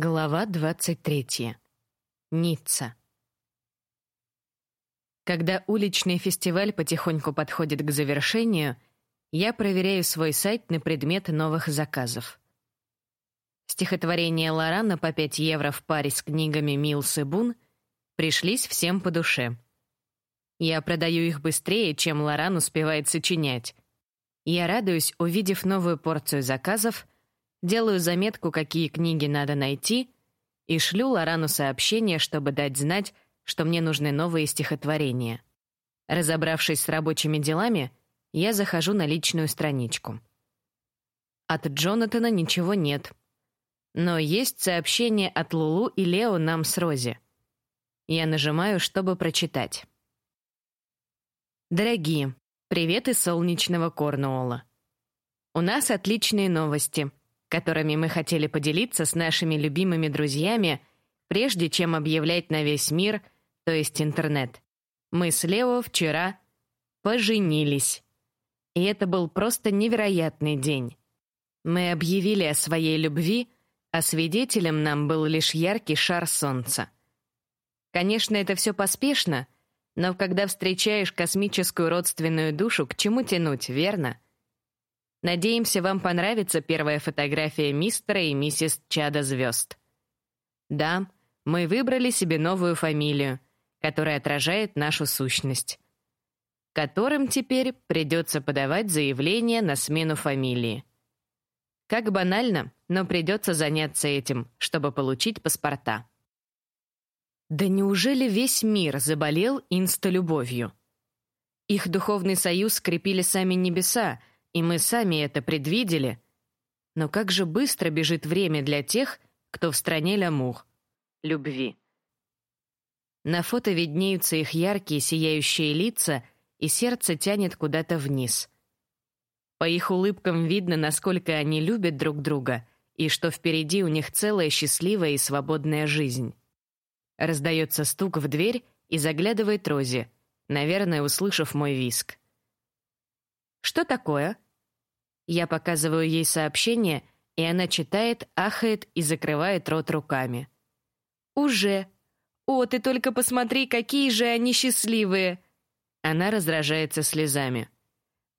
Глава 23. Ницца. Когда уличный фестиваль потихоньку подходит к завершению, я проверяю свой сайт на предмет новых заказов. Стихотворения Лорана по 5 евро в паре с книгами Милс и Бун пришлись всем по душе. Я продаю их быстрее, чем Лоран успевает сочинять. Я радуюсь, увидев новую порцию заказов — делаю заметку, какие книги надо найти, и шлю Лорану сообщение, чтобы дать знать, что мне нужны новые стихотворения. Разобравшись с рабочими делами, я захожу на личную страничку. От Джонатана ничего нет. Но есть сообщение от Лулу и Лео нам с Рози. Я нажимаю, чтобы прочитать. Дорогие, привет из солнечного Корнуолла. У нас отличные новости которыми мы хотели поделиться с нашими любимыми друзьями, прежде чем объявлять на весь мир, то есть интернет. Мы с Лео вчера поженились. И это был просто невероятный день. Мы объявили о своей любви, а свидетелем нам был лишь яркий шар солнца. Конечно, это все поспешно, но когда встречаешь космическую родственную душу, к чему тянуть, верно? Надеемся, вам понравится первая фотография мистера и миссис Чада Звезд. Да, мы выбрали себе новую фамилию, которая отражает нашу сущность. Которым теперь придется подавать заявление на смену фамилии. Как банально, но придется заняться этим, чтобы получить паспорта. Да неужели весь мир заболел инсталюбовью? Их духовный союз скрепили сами небеса, и мы сами это предвидели. Но как же быстро бежит время для тех, кто в стране лямур. Любви. На фото виднеются их яркие сияющие лица, и сердце тянет куда-то вниз. По их улыбкам видно, насколько они любят друг друга, и что впереди у них целая счастливая и свободная жизнь. Раздается стук в дверь, и заглядывает Рози, наверное, услышав мой виск. «Что такое?» Я показываю ей сообщение, и она читает, ахает и закрывает рот руками. «Уже! О, ты только посмотри, какие же они счастливые!» Она раздражается слезами.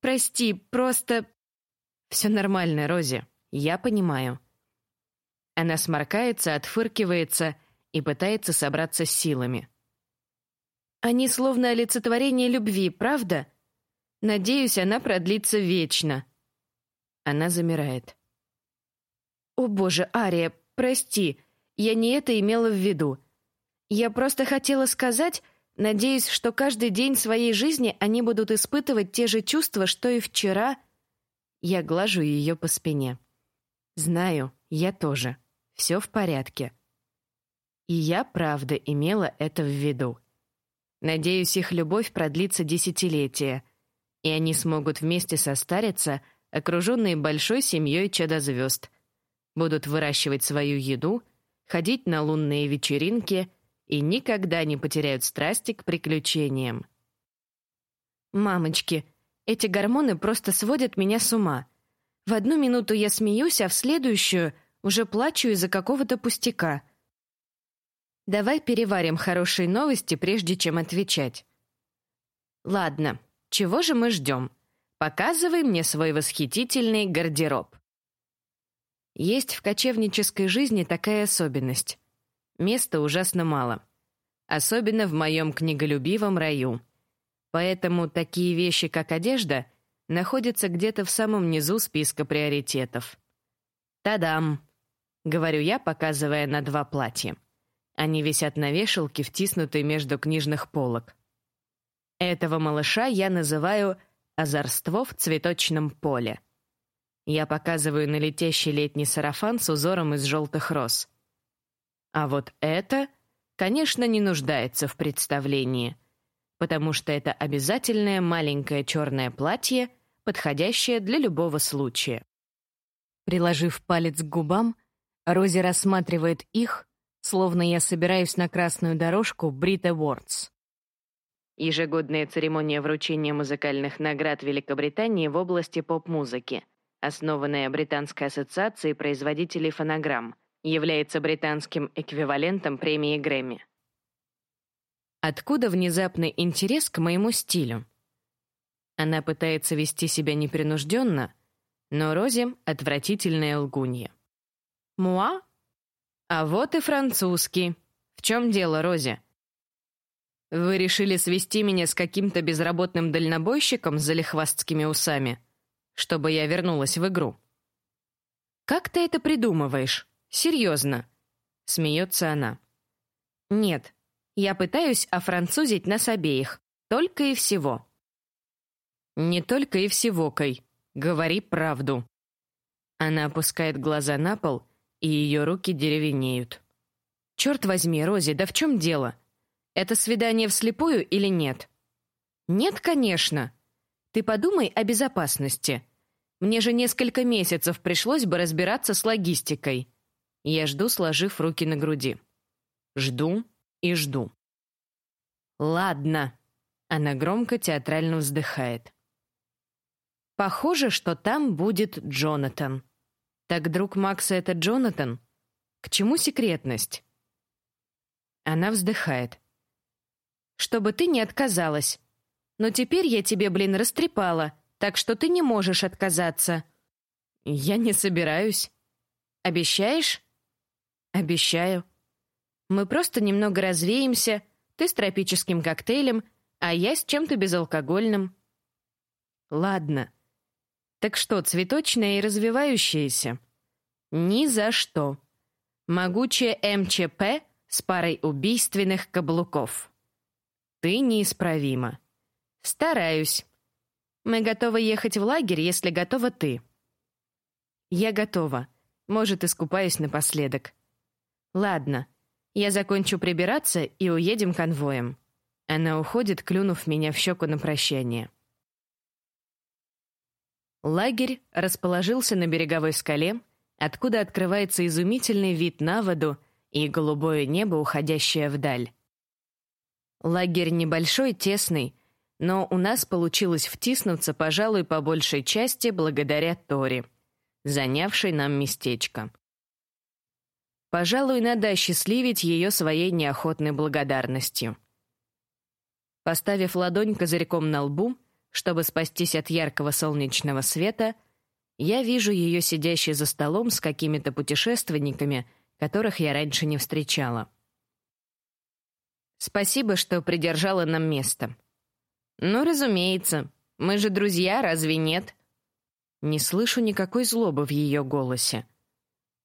«Прости, просто...» «Все нормально, Рози, я понимаю». Она сморкается, отфыркивается и пытается собраться с силами. «Они словно олицетворение любви, правда?» Надеюсь, она продлится вечно. Она замирает. О, боже, Ария, прости. Я не это имела в виду. Я просто хотела сказать, надеюсь, что каждый день своей жизни они будут испытывать те же чувства, что и вчера. Я глажу ее по спине. Знаю, я тоже. Все в порядке. И я правда имела это в виду. Надеюсь, их любовь продлится десятилетия и они смогут вместе состариться, окруженные большой семьей чадозвезд. Будут выращивать свою еду, ходить на лунные вечеринки и никогда не потеряют страсти к приключениям. Мамочки, эти гормоны просто сводят меня с ума. В одну минуту я смеюсь, а в следующую уже плачу из-за какого-то пустяка. Давай переварим хорошие новости, прежде чем отвечать. Ладно, чего же мы ждем? Показывай мне свой восхитительный гардероб. Есть в кочевнической жизни такая особенность. Места ужасно мало. Особенно в моем книголюбивом раю. Поэтому такие вещи, как одежда, находятся где-то в самом низу списка приоритетов. «Та-дам!» — говорю я, показывая на два платья. Они висят на вешалке, втиснутые между книжных полок. Этого малыша я называю «озорство в цветочном поле». Я показываю на летящий летний сарафан с узором из желтых роз. А вот это, конечно, не нуждается в представлении, потому что это обязательное маленькое черное платье, подходящее для любого случая. Приложив палец к губам, Рози рассматривает их, словно я собираюсь на красную дорожку Брита Уордс. Ежегодная церемония вручения музыкальных наград Великобритании в области поп-музыки, основанная Британской ассоциацией производителей фонограмм, является британским эквивалентом премии Грэмми. Откуда внезапный интерес к моему стилю? Она пытается вести себя непринужденно, но Рози — отвратительная лгунья. «Муа? А вот и французский. В чем дело, Рози? Вы решили свести меня с каким-то безработным дальнобойщиком с залихвастскими усами, чтобы я вернулась в игру?» «Как ты это придумываешь? Серьезно?» — смеется она. «Нет, я пытаюсь офранцузить нас обеих, только и всего». «Не только и всего, Кай. Говори правду». Она опускает глаза на пол, и ее руки деревенеют. «Черт возьми, Рози, да в чем дело? Это свидание вслепую или нет?» «Нет, конечно. Ты подумай о безопасности. Мне же несколько месяцев пришлось бы разбираться с логистикой». Я жду, сложив руки на груди. Жду и жду. «Ладно», — она громко театрально вздыхает. Похоже, что там будет Джонатан. Так друг Макса это Джонатан? К чему секретность? Она вздыхает. Чтобы ты не отказалась. Но теперь я тебе, блин, растрепала, так что ты не можешь отказаться. Я не собираюсь. Обещаешь? Обещаю. Мы просто немного развеемся, ты с тропическим коктейлем, а я с чем-то безалкогольным. Ладно. Так что, цветочное и развивающееся? Ни за что. Могучая МЧП с парой убийственных каблуков. Ты неисправима. Стараюсь. Мы готовы ехать в лагерь, если готова ты. Я готова. Может, искупаюсь напоследок. Ладно. Я закончу прибираться и уедем конвоем. Она уходит, клюнув меня в щеку на прощание. Лагерь расположился на береговой скале, откуда открывается изумительный вид на воду и голубое небо, уходящее вдаль. Лагерь небольшой, тесный, но у нас получилось втиснуться, пожалуй, по большей части благодаря Тори, занявшей нам местечко. Пожалуй, надо осчастливить ее своей неохотной благодарностью. Поставив ладонь козырьком на лбу, чтобы спастись от яркого солнечного света, я вижу ее сидящей за столом с какими-то путешественниками, которых я раньше не встречала. Спасибо, что придержала нам место. Ну, разумеется, мы же друзья, разве нет? Не слышу никакой злобы в ее голосе.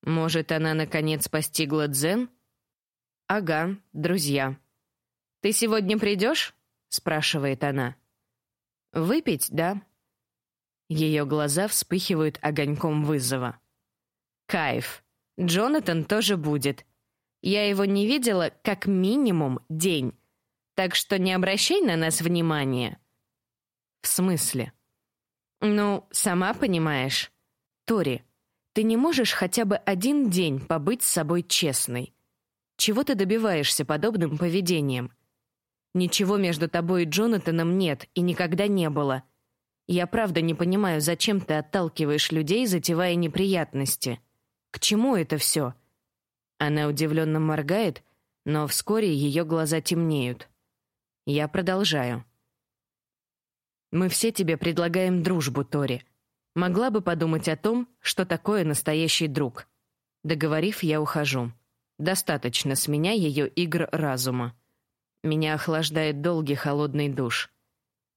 Может, она наконец постигла дзен? Ага, друзья. Ты сегодня придешь? спрашивает она. Выпить, да? Ее глаза вспыхивают огоньком вызова. Кайф. Джонатан тоже будет. Я его не видела как минимум день. Так что не обращай на нас внимания. В смысле? Ну, сама понимаешь. Тори, ты не можешь хотя бы один день побыть с собой честной. Чего ты добиваешься подобным поведением? Ничего между тобой и Джонатаном нет и никогда не было. Я правда не понимаю, зачем ты отталкиваешь людей, затевая неприятности. К чему это все?» Она удивленно моргает, но вскоре ее глаза темнеют. Я продолжаю. Мы все тебе предлагаем дружбу, Тори. Могла бы подумать о том, что такое настоящий друг. Договорив, я ухожу. Достаточно с меня ее игр разума. Меня охлаждает долгий холодный душ.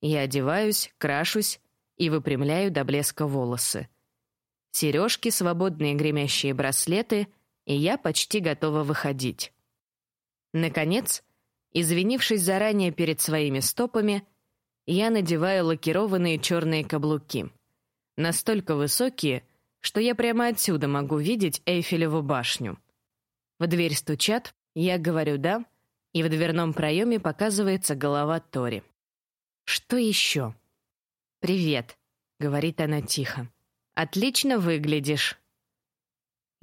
Я одеваюсь, крашусь и выпрямляю до блеска волосы. Сережки, свободные гремящие браслеты, и я почти готова выходить. Наконец, извинившись заранее перед своими стопами, я надеваю лакированные черные каблуки. Настолько высокие, что я прямо отсюда могу видеть Эйфелеву башню. В дверь стучат, я говорю «да», и в дверном проеме показывается голова Тори. «Что еще?» «Привет», — говорит она тихо. «Отлично выглядишь».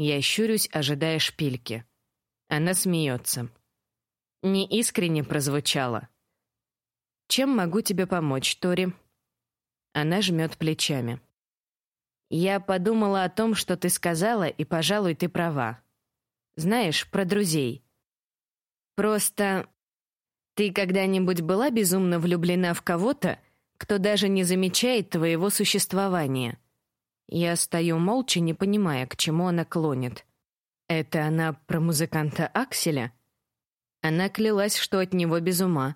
Я щурюсь, ожидая шпильки. Она смеется. Не искренне прозвучало. «Чем могу тебе помочь, Тори?» Она жмет плечами. «Я подумала о том, что ты сказала, и, пожалуй, ты права. Знаешь, про друзей. Просто ты когда-нибудь была безумно влюблена в кого-то, кто даже не замечает твоего существования? Я стою молча, не понимая, к чему она клонит. Это она про музыканта Акселя? Она клялась, что от него без ума.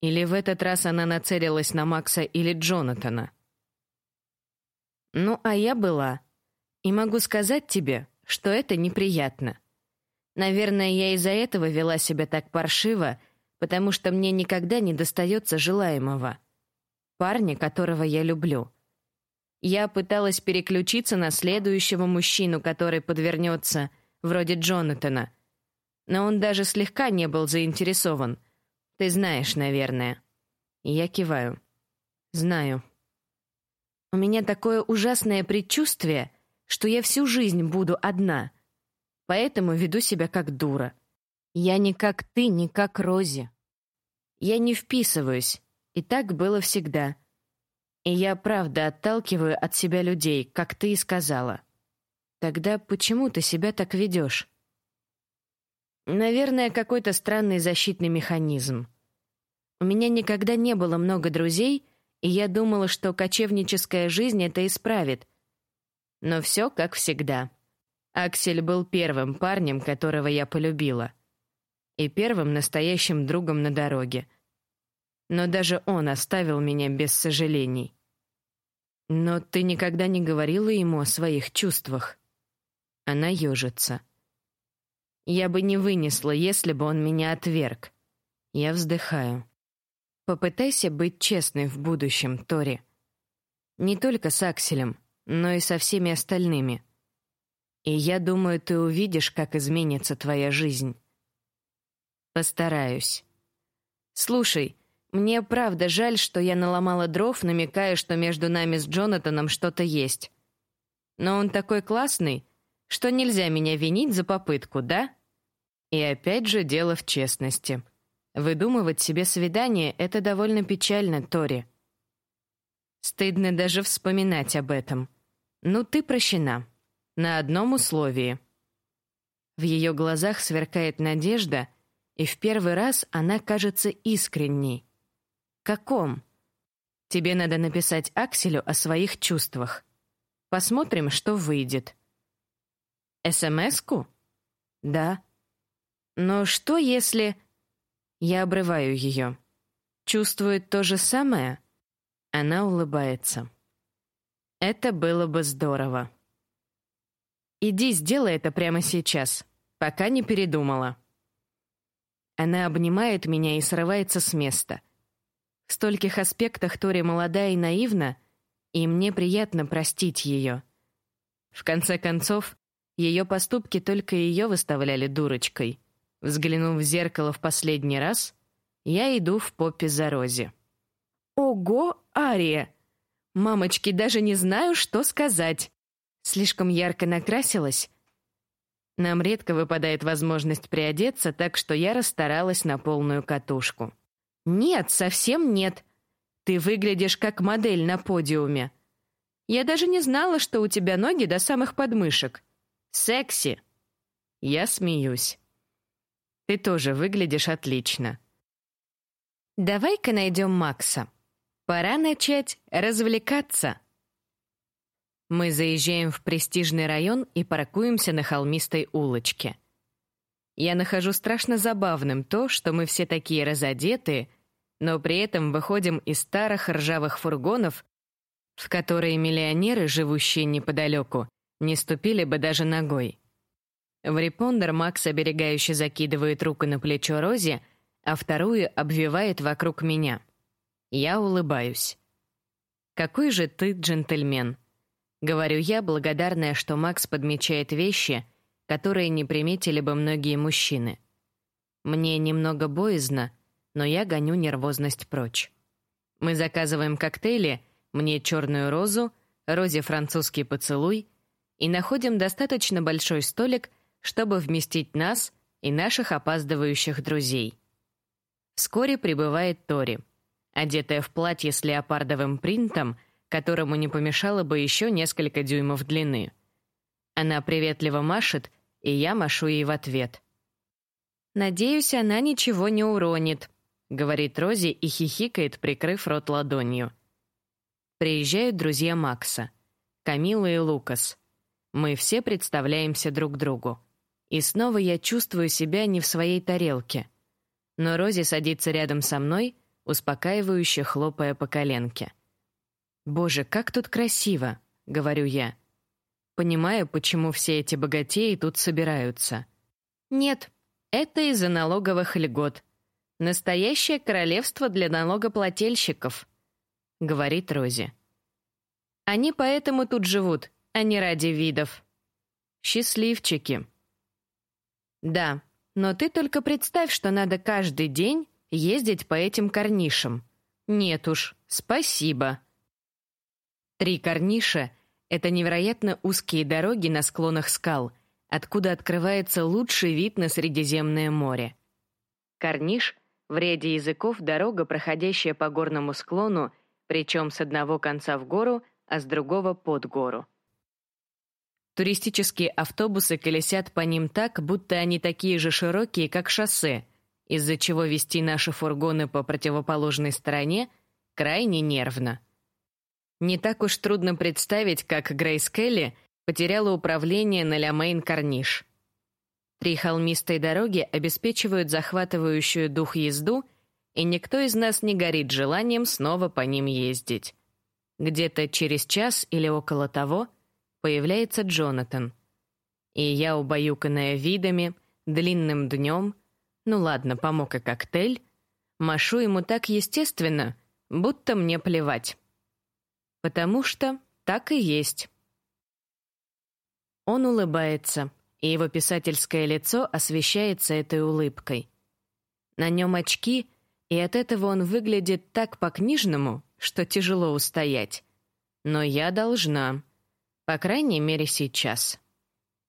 Или в этот раз она нацелилась на Макса или Джонатана? Ну, а я была. И могу сказать тебе, что это неприятно. Наверное, я из-за этого вела себя так паршиво, потому что мне никогда не достается желаемого. Парня, которого я люблю. Я пыталась переключиться на следующего мужчину, который подвернется, вроде Джонатана. Но он даже слегка не был заинтересован. Ты знаешь, наверное. я киваю. Знаю. У меня такое ужасное предчувствие, что я всю жизнь буду одна. Поэтому веду себя как дура. Я не как ты, не как Рози. Я не вписываюсь, и так было всегда. И я правда отталкиваю от себя людей, как ты и сказала. Тогда почему ты себя так ведешь? Наверное, какой-то странный защитный механизм. У меня никогда не было много друзей, и я думала, что кочевническая жизнь это исправит. Но все как всегда. Аксель был первым парнем, которого я полюбила и первым настоящим другом на дороге. Но даже он оставил меня без сожалений. Но ты никогда не говорила ему о своих чувствах. Она ежится. Я бы не вынесла, если бы он меня отверг. Я вздыхаю. Попытайся быть честной в будущем, Тори. Не только с Акселем, но и со всеми остальными. И я думаю, ты увидишь, как изменится твоя жизнь. Постараюсь. Слушай, мне правда жаль, что я наломала дров, намекая, что между нами с Джонатаном что-то есть. Но он такой классный, что нельзя меня винить за попытку, да? И опять же дело в честности. Выдумывать себе свидание — это довольно печально, Тори. Стыдно даже вспоминать об этом. Ну, ты прощена. На одном условии. В ее глазах сверкает надежда — и в первый раз она кажется искренней. Каком? Тебе надо написать Акселю о своих чувствах. Посмотрим, что выйдет. СМС-ку? Да. Но что если... Я обрываю ее. Чувствует то же самое? Она улыбается. Это было бы здорово. Иди, сделай это прямо сейчас, пока не передумала. Она обнимает меня и срывается с места. В стольких аспектах Тори молода и наивна, и мне приятно простить ее. В конце концов, ее поступки только ее выставляли дурочкой. Взглянув в зеркало в последний раз, я иду в попе за Рози. Ого, Ария! Мамочки, даже не знаю, что сказать. Слишком ярко накрасилась, нам редко выпадает возможность приодеться, так что я расстаралась на полную катушку. Нет, совсем нет. Ты выглядишь как модель на подиуме. Я даже не знала, что у тебя ноги до самых подмышек. Секси. Я смеюсь. Ты тоже выглядишь отлично. Давай-ка найдем Макса. Пора начать развлекаться. Мы заезжаем в престижный район и паркуемся на холмистой улочке. Я нахожу страшно забавным то, что мы все такие разодетые, но при этом выходим из старых ржавых фургонов, в которые миллионеры, живущие неподалеку, не ступили бы даже ногой. В репондер Макс оберегающе закидывает руку на плечо Рози, а вторую обвивает вокруг меня. Я улыбаюсь. «Какой же ты джентльмен!» Говорю я, благодарная, что Макс подмечает вещи, которые не приметили бы многие мужчины. Мне немного боязно, но я гоню нервозность прочь. Мы заказываем коктейли, мне черную розу, Розе французский поцелуй и находим достаточно большой столик, чтобы вместить нас и наших опаздывающих друзей. Вскоре прибывает Тори, одетая в платье с леопардовым принтом — которому не помешало бы еще несколько дюймов длины. Она приветливо машет и я машу ей в ответ. «Надеюсь, она ничего не уронит», — говорит Рози и хихикает, прикрыв рот ладонью. Приезжают друзья Макса, Камила и Лукас. Мы все представляемся друг другу. И снова я чувствую себя не в своей тарелке. Но Рози садится рядом со мной, успокаивающе хлопая по коленке. «Боже, как тут красиво!» — говорю я. Понимаю, почему все эти богатеи тут собираются. Нет, это из-за налоговых льгот. Настоящее королевство для налогоплательщиков, говорит Рози. Они поэтому тут живут, а не ради видов. Счастливчики. Да, но ты только представь, что надо каждый день ездить по этим корнишам. Нет уж, спасибо. Три корниша — это невероятно узкие дороги на склонах скал, откуда открывается лучший вид на Средиземное море. Корниш — в ряде языков дорога, проходящая по горному склону, причем с одного конца в гору, а с другого под гору. Туристические автобусы колесят по ним так, будто они такие же широкие, как шоссе, из-за чего вести наши фургоны по противоположной стороне крайне нервно. Не так уж трудно представить, как Грейс Келли потеряла управление на Ля-Мейн-Корниш. Три холмистые дороги обеспечивают захватывающую дух езду, и никто из нас не горит желанием снова по ним ездить. Где-то через час или около того появляется Джонатан. И я, убаюканная видами, длинным днем, ну ладно, помог и коктейль, машу ему так естественно, будто мне плевать. Потому что так и есть. Он улыбается, и его писательское лицо освещается этой улыбкой. На нем очки, и от этого он выглядит так по-книжному, что тяжело устоять. Но я должна. По крайней мере, сейчас.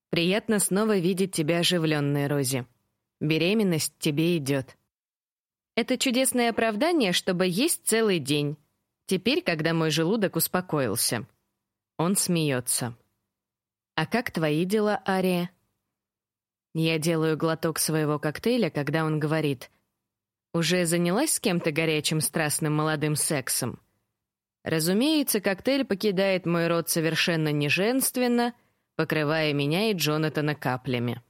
Приятно снова видеть тебя оживленной, Рози. Беременность тебе идет. Это чудесное оправдание, чтобы есть целый день. Теперь, когда мой желудок успокоился. Он смеется. «А как твои дела, Ария?» Я делаю глоток своего коктейля, когда он говорит. «Уже занялась с кем-то горячим, страстным молодым сексом?» Разумеется, коктейль покидает мой рот совершенно неженственно, покрывая меня и Джонатана каплями.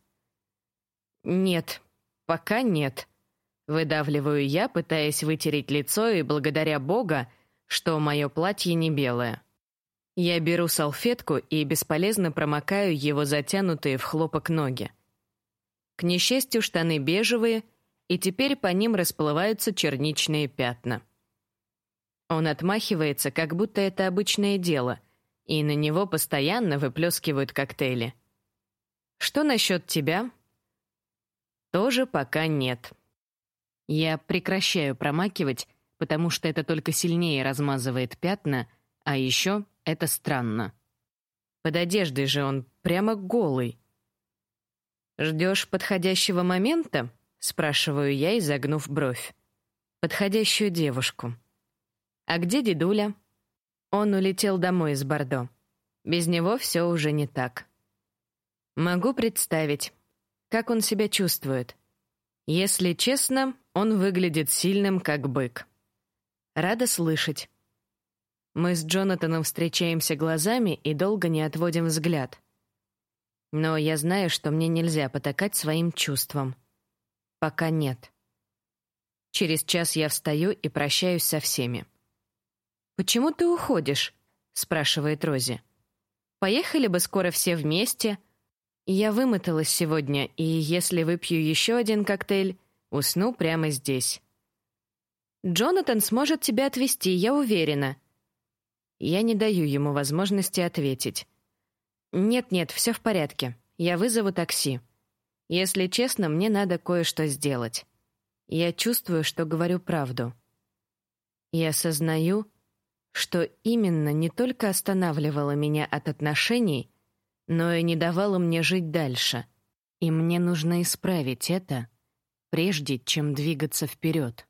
«Нет, пока нет», — выдавливаю я, пытаясь вытереть лицо и благодаря Бога, что мое платье не белое. Я беру салфетку и бесполезно промокаю его затянутые в хлопок ноги. К несчастью, штаны бежевые, и теперь по ним расплываются черничные пятна. Он отмахивается, как будто это обычное дело, и на него постоянно выплескивают коктейли. «Что насчет тебя?» «Тоже пока нет». Я прекращаю промакивать, потому что это только сильнее размазывает пятна, а еще это странно. Под одеждой же он прямо голый. «Ждешь подходящего момента?» — спрашиваю я, изогнув бровь. «Подходящую девушку». «А где дедуля?» Он улетел домой из Бордо. Без него все уже не так. Могу представить, как он себя чувствует. Если честно, он выглядит сильным, как бык. Рада слышать. Мы с Джонатаном встречаемся глазами и долго не отводим взгляд. Но я знаю, что мне нельзя потакать своим чувствам. Пока нет. Через час я встаю и прощаюсь со всеми. «Почему ты уходишь?» — спрашивает Рози. «Поехали бы скоро все вместе». Я вымоталась сегодня, и если выпью еще один коктейль, усну прямо здесь. Джонатан сможет тебя отвезти, я уверена. Я не даю ему возможности ответить. Нет-нет, все в порядке. Я вызову такси. Если честно, мне надо кое-что сделать. Я чувствую, что говорю правду. Я осознаю, что именно не только останавливало меня от отношений, но и не давало мне жить дальше. И мне нужно исправить это, прежде чем двигаться вперед.